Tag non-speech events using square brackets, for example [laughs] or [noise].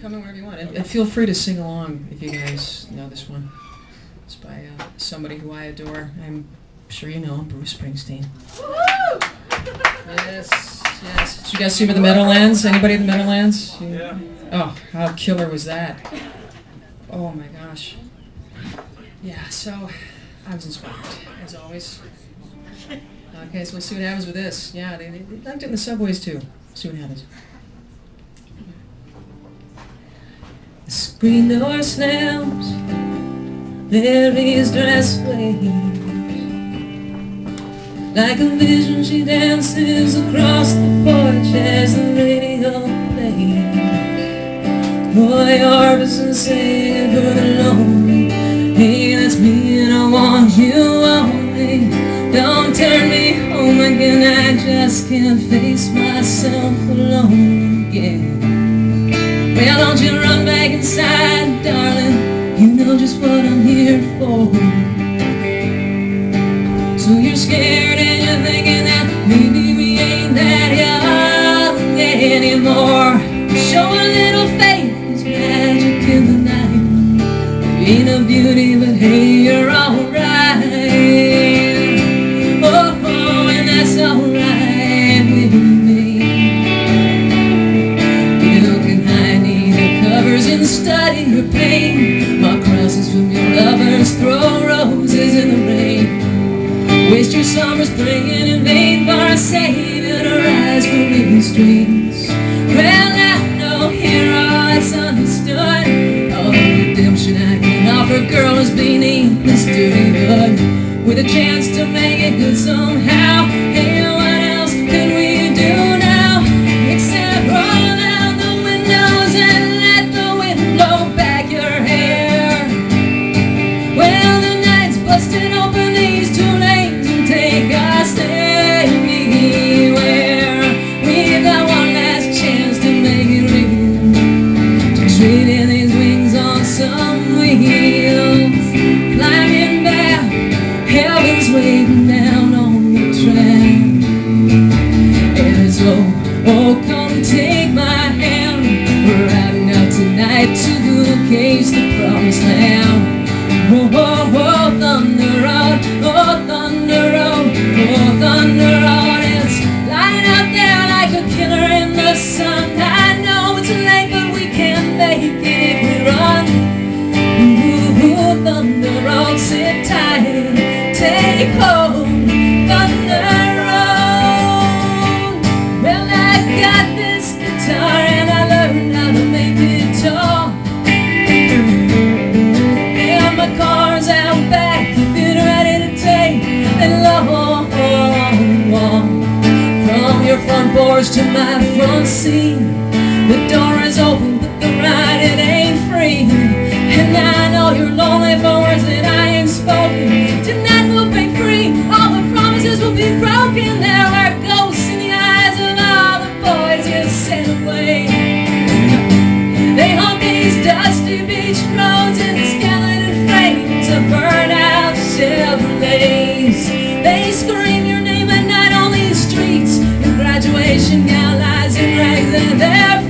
come in wherever you want. And, and feel free to sing along if you guys know this one. It's by uh, somebody who I adore. I'm sure you know Bruce Springsteen. Yes, yes. Did you guys see him at the Meadowlands? Anybody at the Meadowlands? You- Yeah. Oh, how killer was that? Oh my gosh. Yeah, so I was inspired, as always. [laughs] Okay, so we'll see what happens with this. Yeah, they, they, they liked it in the subways too. See what happens. Screen door slams, Mary's dress waves. Like a vision, she dances across the porch as the radio plays. Roy Orbison for the lonely. Hey, that's me, and I want you only. Don't turn me home again, I just can't face myself alone again. Well, don't you run back inside, darling. You know just what I'm here for. So you're scared and you're thinking Waste your summers praying in vain for a savior to rise from living streets. Well, I know hero is understood. All the redemption I can offer, girl, is beneath this dirty hood. With a chance to make it good somehow. Case the promised land. Whoa, whoa, whoa, thunder out, oh, thunder out, oh, thunder out. Oh, it's lying out there like a killer in the sun. I know it's late, but we can make it. if We run. Ooh, ooh thunder out, sit tight, take hold. doors to my front seat. The door is open. there